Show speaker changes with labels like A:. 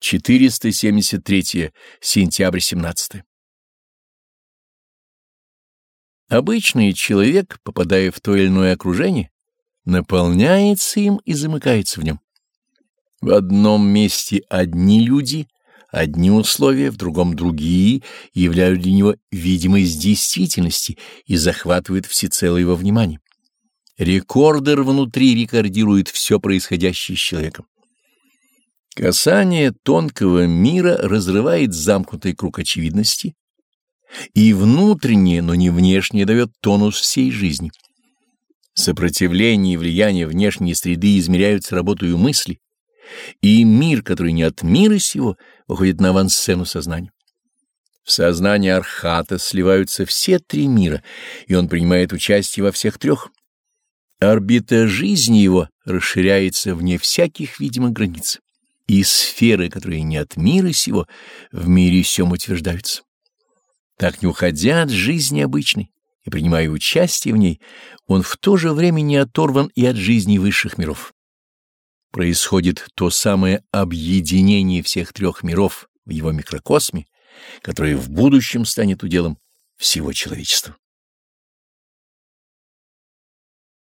A: 473 сентябрь 17 Обычный человек, попадая в то или иное окружение, наполняется им и замыкается в нем. В одном месте одни люди, одни условия, в другом другие, являют для него видимость действительности и захватывают всецело его внимание. Рекордер внутри рекордирует все происходящее с человеком. Касание тонкого мира разрывает замкнутый круг очевидности, и внутреннее, но не внешнее дает тонус всей жизни. Сопротивление и влияние внешней среды измеряются работой мысли, и мир, который не от мира сего, выходит на авансцену сознания. В сознании Архата сливаются все три мира, и он принимает участие во всех трех. Орбита жизни его расширяется вне всяких видимых границ и сферы, которые не от мира сего, в мире сем утверждаются. Так, не уходя от жизни обычной и принимая участие в ней, он в то же время не оторван и от жизни высших миров. Происходит то самое объединение всех трех миров в его микрокосме, которое в будущем станет уделом всего человечества.